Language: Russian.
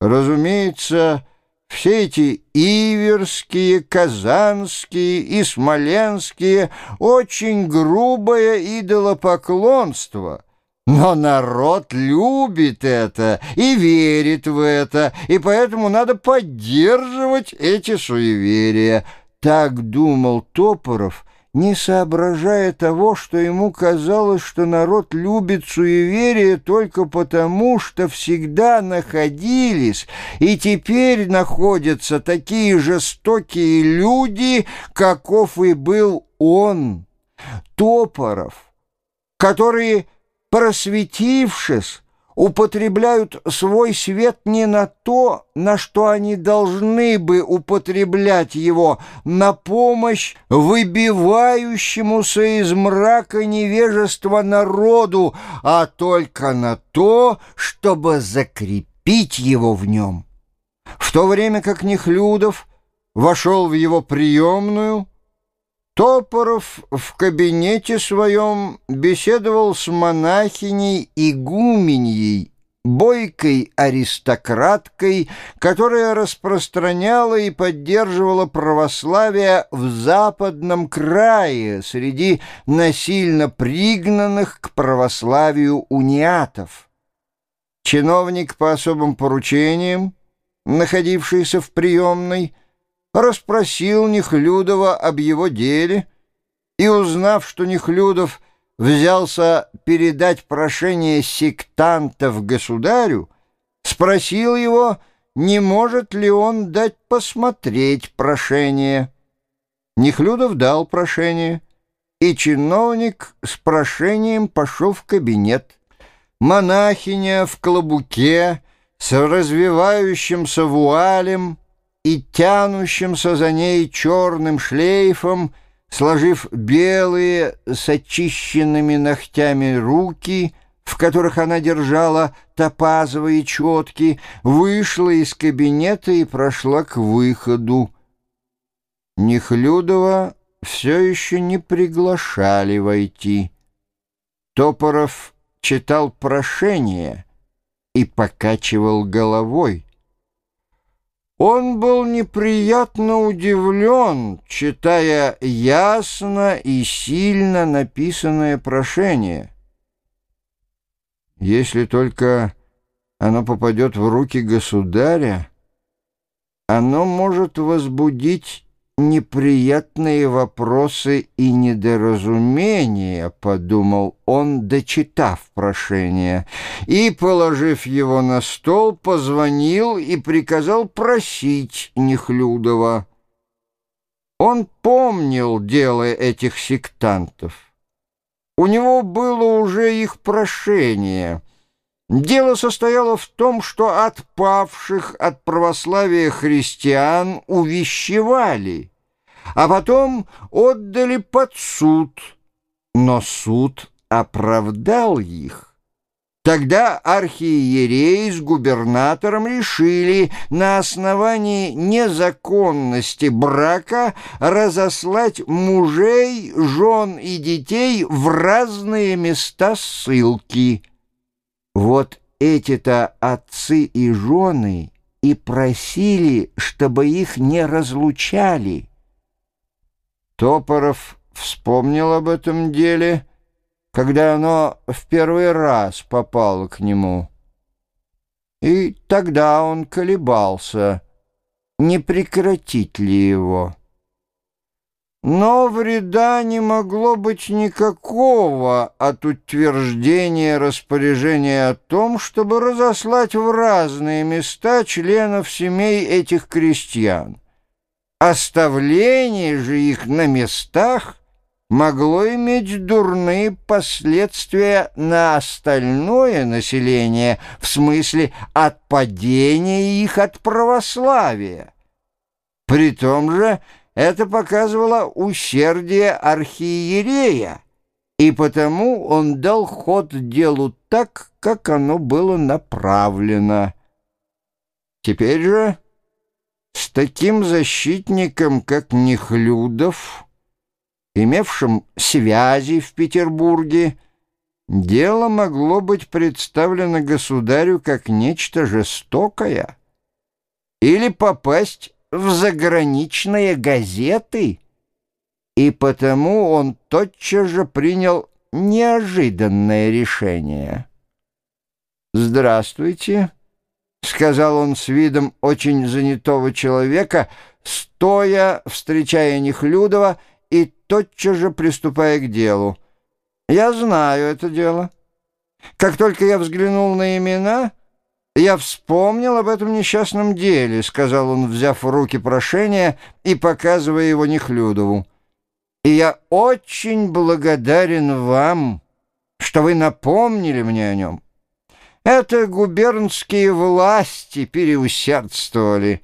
Разумеется, все эти иверские, казанские и смоленские очень грубое идолопоклонство — но народ любит это и верит в это, и поэтому надо поддерживать эти суеверия. Так думал Топоров, не соображая того, что ему казалось, что народ любит суеверия только потому, что всегда находились и теперь находятся такие жестокие люди, каков и был он, Топоров, которые просветившись, употребляют свой свет не на то, на что они должны бы употреблять его, на помощь выбивающемуся из мрака невежества народу, а только на то, чтобы закрепить его в нем. В то время как Нехлюдов вошел в его приемную, Топоров в кабинете своем беседовал с монахиней Игуменьей, бойкой аристократкой, которая распространяла и поддерживала православие в западном крае среди насильно пригнанных к православию униатов. Чиновник по особым поручениям, находившийся в приемной, расспросил Нехлюдова об его деле и, узнав, что Нехлюдов взялся передать прошение сектантов государю, спросил его, не может ли он дать посмотреть прошение. Нехлюдов дал прошение, и чиновник с прошением пошел в кабинет. Монахиня в клобуке с развивающимся вуалем и тянущимся за ней черным шлейфом, сложив белые с очищенными ногтями руки, в которых она держала топазовые четки, вышла из кабинета и прошла к выходу. Нехлюдова все еще не приглашали войти. Топоров читал прошение и покачивал головой. Он был неприятно удивлен, читая ясно и сильно написанное прошение. Если только оно попадет в руки государя, оно может возбудить неприятные вопросы и недоразумения, подумал он, дочитав прошение, и, положив его на стол, позвонил и приказал просить Нехлюдова. Он помнил дело этих сектантов. У него было уже их прошение — Дело состояло в том, что отпавших от православия христиан увещевали, а потом отдали под суд, но суд оправдал их. Тогда архиерей с губернатором решили на основании незаконности брака разослать мужей, жен и детей в разные места ссылки. Вот эти-то отцы и жены и просили, чтобы их не разлучали. Топоров вспомнил об этом деле, когда оно в первый раз попало к нему. И тогда он колебался, не прекратить ли его. Но вреда не могло быть никакого от утверждения распоряжения о том, чтобы разослать в разные места членов семей этих крестьян. Оставление же их на местах могло иметь дурные последствия на остальное население в смысле отпадения их от православия. При том же это показывало усердие архиерея, и потому он дал ход делу так, как оно было направлено. Теперь же с таким защитником, как Нехлюдов, имевшим связи в Петербурге, дело могло быть представлено государю как нечто жестокое — или попасть в заграничные газеты. И потому он тотчас же принял неожиданное решение. «Здравствуйте», — сказал он с видом очень занятого человека, стоя, встречая Нехлюдова и тотчас же приступая к делу. «Я знаю это дело. Как только я взглянул на имена...» «Я вспомнил об этом несчастном деле», — сказал он, взяв в руки прошение и показывая его Нехлюдову. «И я очень благодарен вам, что вы напомнили мне о нем. Это губернские власти переусердствовали».